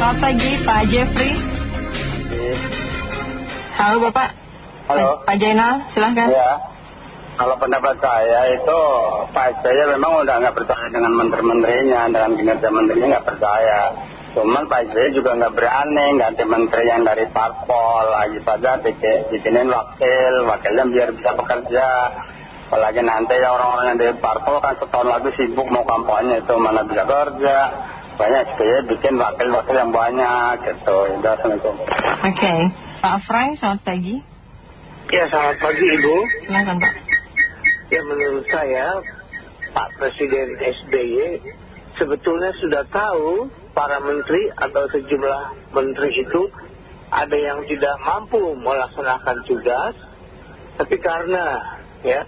Selamat pagi Pak Jeffrey. Halo Bapak. Halo. Pak Jainal, silahkan. Ya, kalau pendapat saya itu Pak SBY memang udah nggak percaya dengan menteri-menterinya, dengan kinerja menterinya nggak percaya. Cuman Pak SBY juga nggak berani ganti menteri yang dari parpol, lagi saja bikin, bikinin wakil, wakilnya biar bisa bekerja. Apalagi nanti ya orang-orang yang dari parpol kan setahun lagi sibuk mau kampanye itu mana bisa kerja. Banyak SBY bikin wakil-wakil yang banyak gitu. Udah, Assalamualaikum. Oke. Pak Frank, selamat pagi. Ya selamat pagi Ibu Silahkan Pak. Ya menurut saya Pak Presiden SBY sebetulnya sudah tahu para menteri atau sejumlah menteri itu ada yang tidak mampu melaksanakan tugas tapi karena ya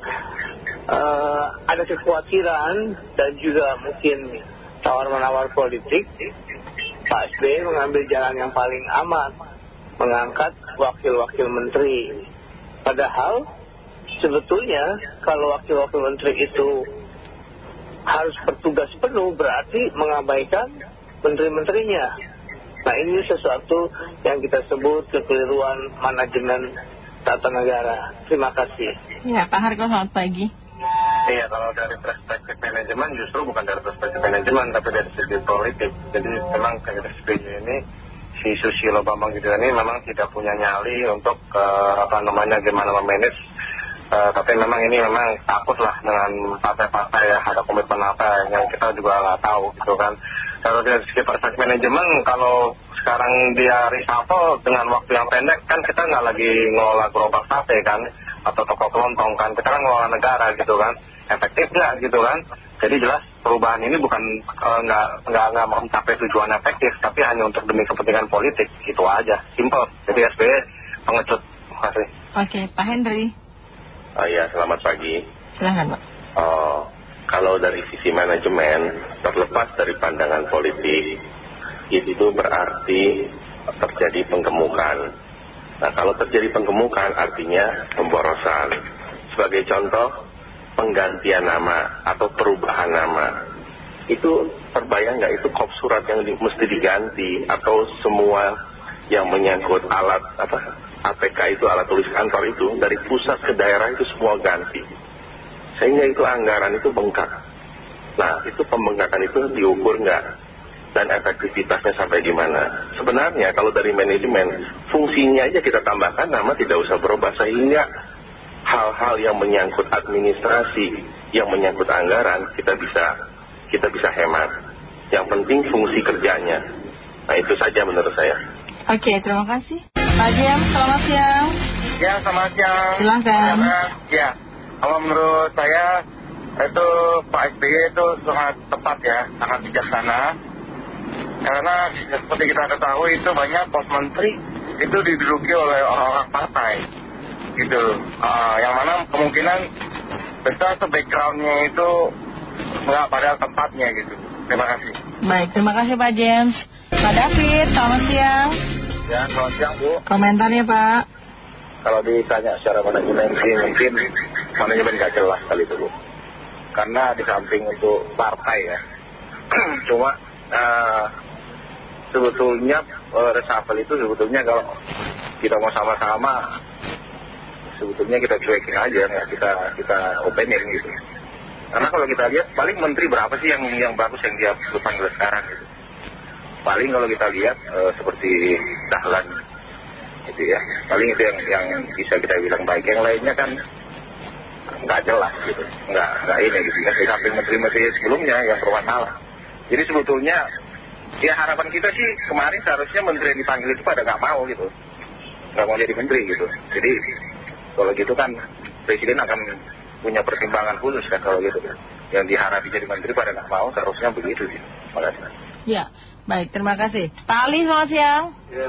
eh, ada kekhawatiran dan juga mungkin tawar-menawar politik Pak SBY mengambil jalan yang paling aman mengangkat wakil-wakil menteri padahal sebetulnya kalau wakil-wakil menteri itu harus bertugas penuh berarti mengabaikan menteri-menterinya. Nah ini sesuatu yang kita sebut kekeliruan manajemen tata negara. Terima kasih. Ya Pak Harko, selamat pagi. Iya, kalau dari perspektif manajemen justru bukan dari perspektif manajemen, tapi dari segi politik. Jadi memang SBY ini, si Susilo Bambang Yudhoyono ini memang tidak punya nyali untuk eh, apa namanya gimana memanage. Eh, tapi memang ini memang takut lah dengan partai-partai ya, ada komitmen apa yang kita juga nggak tahu gitu kan. Kalau dari segi perspektif manajemen, kalau sekarang dia reshuffle dengan waktu yang pendek kan kita nggak lagi ngelola gerobak sate kan atau toko kelontong kan kita kan ngelola negara gitu kan efektif nggak gitu kan jadi jelas perubahan ini bukan eh, nggak nggak nggak mau mencapai tujuan efektif tapi hanya untuk demi kepentingan politik itu aja simple jadi SBY pengecut terima kasih Oke, Pak Henry. Oh ya, selamat pagi. Silahkan Pak. Oh, kalau dari sisi manajemen, terlepas dari pandangan politik, itu berarti terjadi penggemukan. Nah, kalau terjadi penggemukan artinya pemborosan. Sebagai contoh, penggantian nama atau perubahan nama. Itu terbayang nggak? Itu kop surat yang di- mesti diganti atau semua yang menyangkut alat apa ATK itu alat tulis kantor itu dari pusat ke daerah itu semua ganti. Sehingga itu anggaran itu bengkak. Nah itu pembengkakan itu diukur nggak? Dan efektivitasnya sampai di mana? Sebenarnya kalau dari manajemen fungsinya aja kita tambahkan nama tidak usah berubah. Sehingga hal-hal yang menyangkut administrasi yang menyangkut anggaran kita bisa kita bisa hemat. Yang penting fungsi kerjanya. Nah itu saja menurut saya. Oke, terima kasih. Pak James, selamat siang. ya selamat siang. Silahkan. ya kalau menurut saya itu Pak SBY itu sangat tepat ya sangat bijaksana. Karena seperti kita ketahui itu banyak pos menteri itu diduduki oleh orang-orang partai gitu Ah, yang mana kemungkinan besar tuh backgroundnya itu nggak pada tempatnya gitu terima kasih Baik, terima kasih Pak James. Pak David, selamat siang. ya selamat siang Bu Komentarnya Pak. kalau ditanya secara manajemen sih mungkin manajemen gak jelas kali itu Bu karena di samping itu partai ya cuma eh, sebetulnya eh, reshuffle itu sebetulnya kalau kita mau sama-sama sebetulnya kita cuekin aja nggak kita kita openin gitu. Karena kalau kita lihat paling menteri berapa sih yang yang bagus yang dia panggil sekarang gitu? Paling kalau kita lihat eh, seperti Dahlan itu ya. Paling itu yang yang bisa kita bilang baik. Yang lainnya kan nggak jelas gitu. Nggak nggak ini gitu ya. Samping menteri-menteri sebelumnya yang bermasalah. Jadi sebetulnya ya harapan kita sih kemarin seharusnya menteri yang dipanggil itu pada nggak mau gitu. Nggak mau jadi menteri gitu. Jadi kalau gitu kan presiden akan punya pertimbangan khusus kan kalau gitu kan yang diharapin jadi menteri pada nggak mau seharusnya begitu sih makasih Ya, baik, terima kasih. Pak Ali, selamat siang. Ya,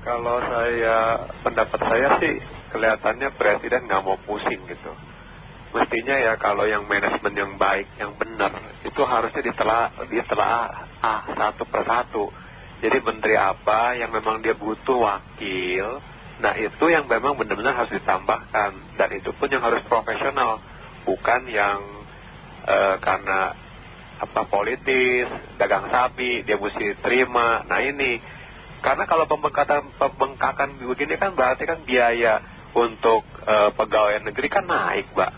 Kalau saya, pendapat saya sih kelihatannya presiden nggak mau pusing gitu. Mestinya ya kalau yang manajemen yang baik, yang benar, itu harusnya ditelah, ditelah ah, satu persatu. Jadi menteri apa yang memang dia butuh wakil, nah itu yang memang benar-benar harus ditambahkan. Dan itu pun yang harus profesional, bukan yang eh, karena apa politis, dagang sapi, dia mesti terima. Nah ini, karena kalau pembengkakan pembengkakan begini kan berarti kan biaya untuk uh, pegawai negeri kan naik, Mbak.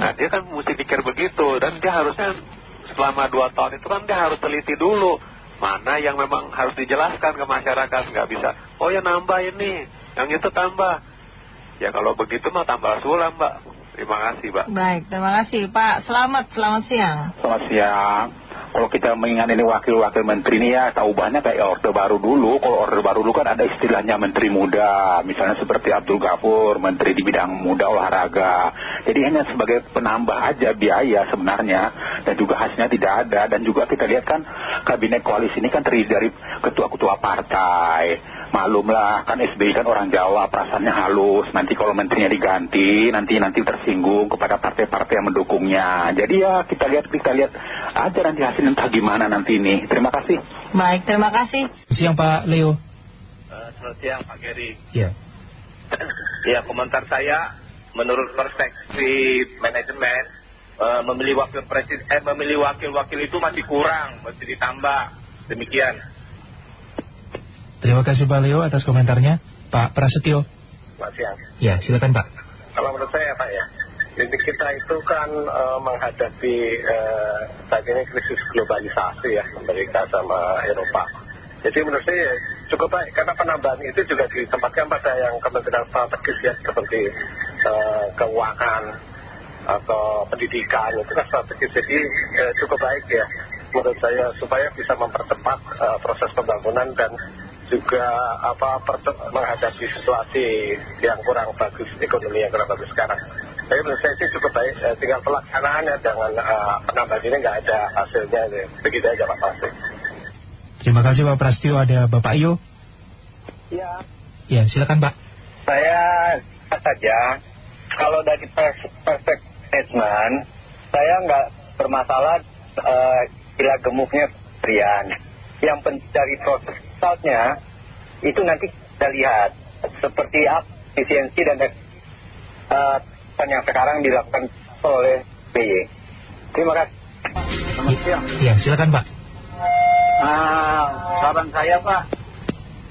Nah dia kan mesti pikir begitu dan dia harusnya selama dua tahun itu kan dia harus teliti dulu mana yang memang harus dijelaskan ke masyarakat nggak bisa oh ya nambah ini. Yang itu tambah. Ya kalau begitu mah tambah sulam mbak. Terima kasih mbak. Baik terima kasih. Pak selamat selamat siang. Selamat siang. Kalau kita mengingat ini wakil-wakil menteri ini ya tahu banyak kayak orde baru dulu. Kalau orde baru dulu kan ada istilahnya menteri muda. Misalnya seperti Abdul Ghafur menteri di bidang muda olahraga. Jadi hanya sebagai penambah aja biaya sebenarnya. Dan juga hasilnya tidak ada. Dan juga kita lihat kan kabinet koalisi ini kan terdiri dari ketua-ketua partai maklumlah kan SBY kan orang Jawa perasaannya halus. Nanti kalau menterinya diganti nanti nanti tersinggung kepada partai-partai yang mendukungnya. Jadi ya kita lihat kita lihat aja nanti hasilnya entah gimana nanti ini. Terima kasih. Baik terima kasih. Siang Pak Leo. Uh, selamat siang Pak Geri. Ya. Ya komentar saya menurut perspektif manajemen uh, memilih wakil presiden eh, memilih wakil-wakil itu masih kurang masih ditambah. Demikian Terima kasih Pak Leo atas komentarnya. Pak Prasetyo. Selamat siang. Ya, silakan Pak. Kalau menurut saya Pak ya, jadi kita itu kan uh, menghadapi uh, saat ini krisis globalisasi ya, Amerika sama Eropa. Jadi menurut saya cukup baik, karena penambahan itu juga ditempatkan pada yang kementerian strategis ya, seperti uh, keuangan atau pendidikan, itu kan strategis. Jadi uh, cukup baik ya, menurut saya, supaya bisa mempercepat uh, proses pembangunan dan juga apa menghadapi situasi yang kurang bagus ekonomi yang kurang bagus sekarang. Tapi menurut saya sih cukup baik, eh, tinggal pelaksanaannya dengan uh, penambahan ini nggak ada hasilnya, begitu aja Pak Pasti. Terima kasih Pak Prastio, ada Bapak Iyo. Ya. Ya, silakan Pak. Saya saja, kalau dari perspektif saya nggak bermasalah uh, bila gemuknya Rian. Yang penting dari proses resultnya itu nanti kita lihat seperti apa efisiensi dan uh, yang sekarang dilakukan oleh BY. Terima kasih. Selamat siang. Ya, silakan Pak. Nah, saran saya Pak,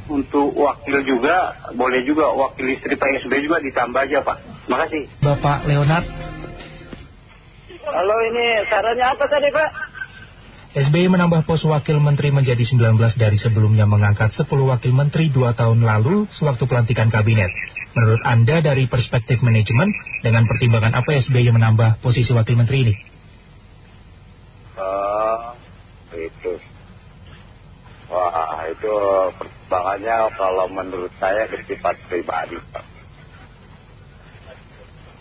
untuk wakil juga, boleh juga wakil istri Pak SB juga ditambah aja Pak. Terima kasih. Bapak Leonard. Halo, ini sarannya apa tadi Pak? SBY menambah pos wakil menteri menjadi 19 dari sebelumnya mengangkat 10 wakil menteri dua tahun lalu sewaktu pelantikan kabinet. Menurut Anda dari perspektif manajemen, dengan pertimbangan apa SBY menambah posisi wakil menteri ini? Uh, itu. Wah, itu pertimbangannya kalau menurut saya bersifat pribadi.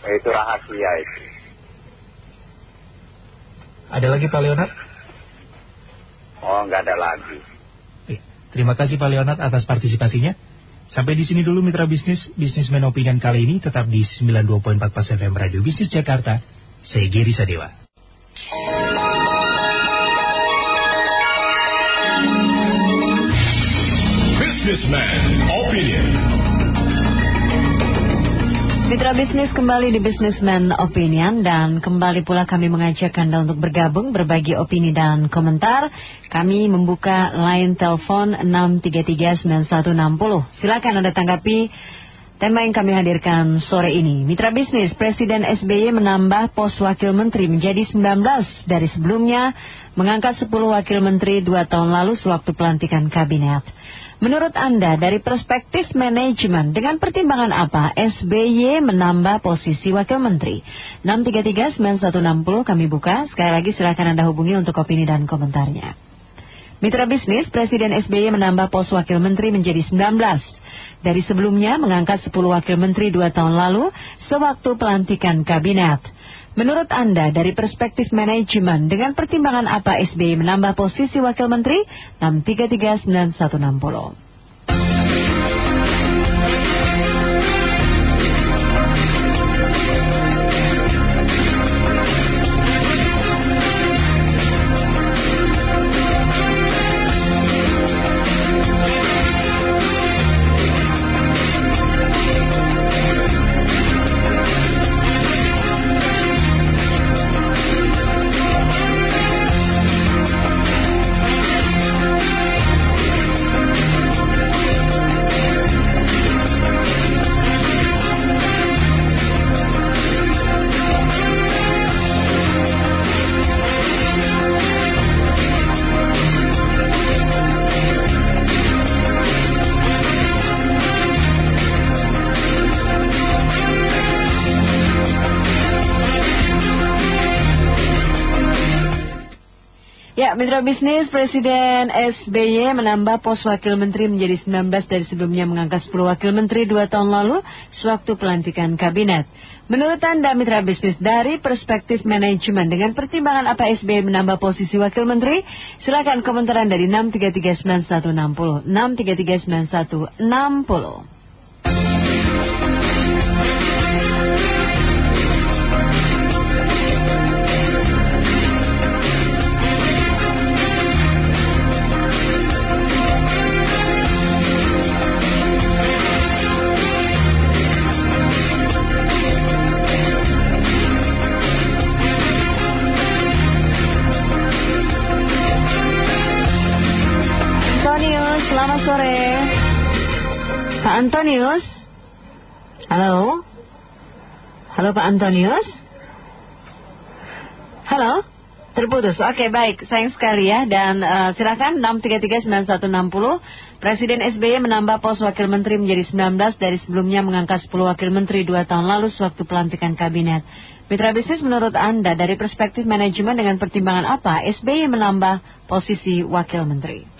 Itu rahasia itu. Ada lagi Pak Leonard? Oh, nggak ada lagi. Terima kasih Pak Leonard atas partisipasinya. Sampai di sini dulu mitra bisnis, bisnismen opinion kali ini tetap di 92.4 Pas FM Radio Bisnis Jakarta. Saya Giri Sadewa. Businessman Opinion. Mitra bisnis kembali di Businessman Opinion dan kembali pula kami mengajak Anda untuk bergabung berbagi opini dan komentar. Kami membuka line telepon 6339160. Silakan Anda tanggapi tema yang kami hadirkan sore ini. Mitra bisnis Presiden SBY menambah pos wakil menteri menjadi 19 dari sebelumnya mengangkat 10 wakil menteri dua tahun lalu sewaktu pelantikan kabinet. Menurut Anda, dari perspektif manajemen, dengan pertimbangan apa SBY menambah posisi Wakil Menteri? 633-9160 kami buka. Sekali lagi silakan Anda hubungi untuk opini dan komentarnya. Mitra bisnis, Presiden SBY menambah pos Wakil Menteri menjadi 19. Dari sebelumnya mengangkat 10 Wakil Menteri dua tahun lalu sewaktu pelantikan Kabinet. Menurut Anda, dari perspektif manajemen, dengan pertimbangan apa SBY menambah posisi Wakil Menteri? 6339160. Mitra Bisnis Presiden SBY menambah pos wakil menteri menjadi 19 dari sebelumnya mengangkat 10 wakil menteri dua tahun lalu sewaktu pelantikan kabinet. Menurut Anda Mitra Bisnis dari perspektif manajemen dengan pertimbangan apa SBY menambah posisi wakil menteri? Silakan komentar Anda di 6339160. 6339160. Pak Antonius? Halo? Halo Pak Antonius? Halo? Terputus. Oke, baik. Sayang sekali ya. Dan uh, silakan 6339160. Presiden SBY menambah pos wakil menteri menjadi 19 dari sebelumnya mengangkat 10 wakil menteri dua tahun lalu sewaktu pelantikan kabinet. Mitra bisnis menurut Anda dari perspektif manajemen dengan pertimbangan apa SBY menambah posisi wakil menteri?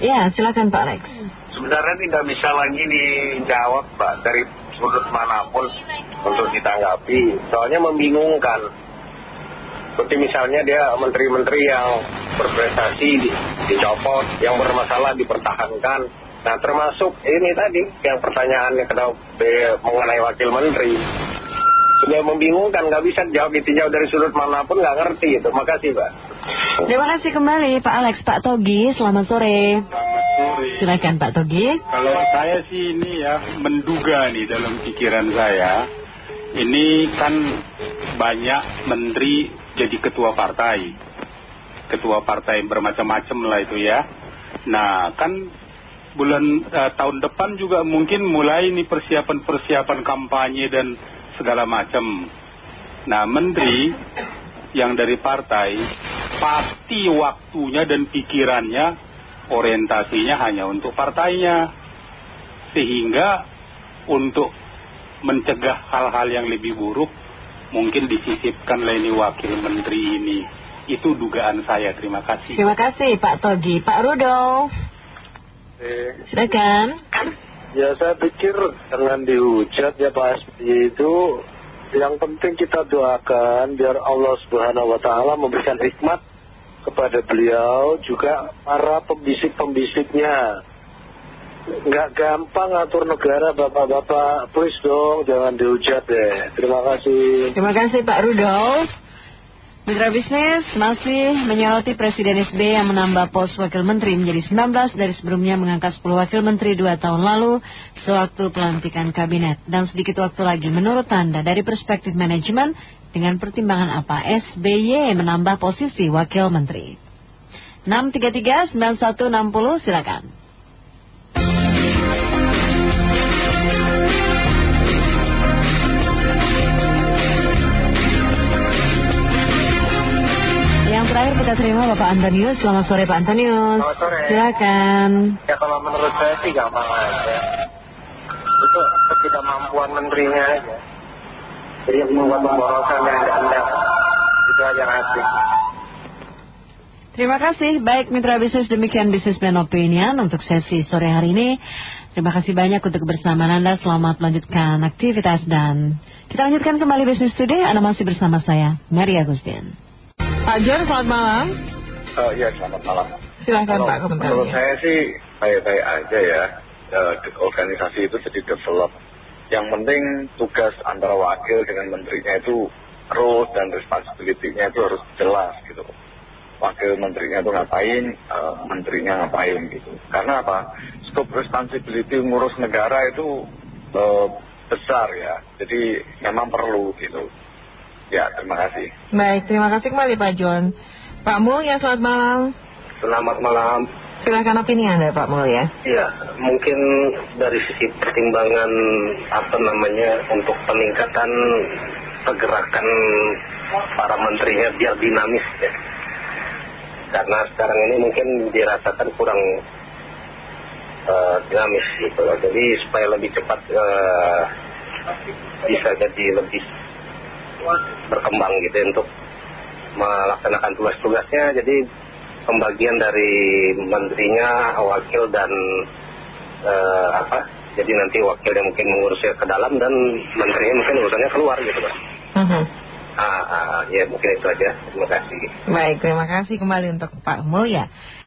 Ya, silakan Pak Alex. Sebenarnya tidak bisa lagi dijawab Pak dari sudut mana pun untuk ditanggapi. Soalnya membingungkan. Seperti misalnya dia menteri-menteri yang berprestasi di, dicopot, yang bermasalah dipertahankan. Nah termasuk ini tadi yang pertanyaannya kenapa mengenai wakil menteri. Sudah membingungkan, nggak bisa jawab itu jauh dari sudut mana pun, nggak ngerti itu. Makasih Pak. Terima kasih kembali Pak Alex, Pak Togi, selamat sore. Selamat sore. Silakan Pak Togi. Kalau saya sih ini ya menduga nih dalam pikiran saya, ini kan banyak menteri jadi ketua partai, ketua partai bermacam-macam lah itu ya. Nah kan bulan uh, tahun depan juga mungkin mulai nih persiapan-persiapan kampanye dan segala macam. Nah menteri yang dari partai pasti waktunya dan pikirannya orientasinya hanya untuk partainya. Sehingga untuk mencegah hal-hal yang lebih buruk mungkin disisipkan ini wakil menteri ini. Itu dugaan saya. Terima kasih. Terima kasih Pak Togi. Pak Rudolf. Eh. silakan. ya saya pikir dengan dihujat ya Pak SBY itu yang penting kita doakan biar Allah Subhanahu wa Ta'ala memberikan hikmat kepada beliau juga para pembisik-pembisiknya. Nggak gampang atur negara bapak-bapak, please dong jangan dihujat deh. Terima kasih. Terima kasih Pak Rudolf. Mitra bisnis masih menyoroti Presiden SB yang menambah pos wakil menteri menjadi 19 dari sebelumnya mengangkat 10 wakil menteri dua tahun lalu sewaktu pelantikan kabinet. Dan sedikit waktu lagi menurut Anda dari perspektif manajemen dengan pertimbangan apa SBY menambah posisi wakil menteri? 633 9160 silakan. Kita terima Bapak Antonius. Selamat sore Pak Antonius. Selamat sore. Silakan. Ya kalau menurut saya sih gampang aja. Itu ketidakmampuan menterinya aja. Jadi membuat pemborosan yang anda itu aja ngasih. Terima kasih. Baik mitra bisnis demikian Businessman Opinion untuk sesi sore hari ini. Terima kasih banyak untuk kebersamaan Anda. Selamat melanjutkan aktivitas dan kita lanjutkan kembali Business Today. Anda masih bersama saya, Mary Agustin. Pak John, selamat malam. Oh iya, selamat malam. Silahkan Pak komentarnya. Menurut saya sih baik-baik aja ya. Uh, organisasi itu jadi develop. Yang penting tugas antara wakil dengan menterinya itu rules dan responsibility-nya itu harus jelas gitu. wakil menterinya itu ngapain, eh, menterinya ngapain gitu. Karena apa? Scope responsibility ngurus negara itu eh, besar ya. Jadi memang perlu gitu. Ya, terima kasih. Baik, terima kasih kembali Pak John. Pak Mulya, selamat malam. Selamat malam. Silakan opini Anda Pak Mulya. Ya, mungkin dari sisi pertimbangan apa namanya untuk peningkatan pergerakan para menterinya biar dinamis ya. Karena sekarang ini mungkin dirasakan kurang eh, dinamis gitu loh. Jadi supaya lebih cepat eh, bisa jadi lebih berkembang gitu ya untuk melaksanakan tugas-tugasnya. Jadi pembagian dari menterinya, wakil dan eh, apa? Jadi nanti wakilnya mungkin mengurusnya ke dalam dan menterinya mungkin urusannya keluar gitu Pak. Mhm. Ah, ah, ya mungkin itu aja. Terima kasih. Baik, terima kasih kembali untuk Pak Mulya.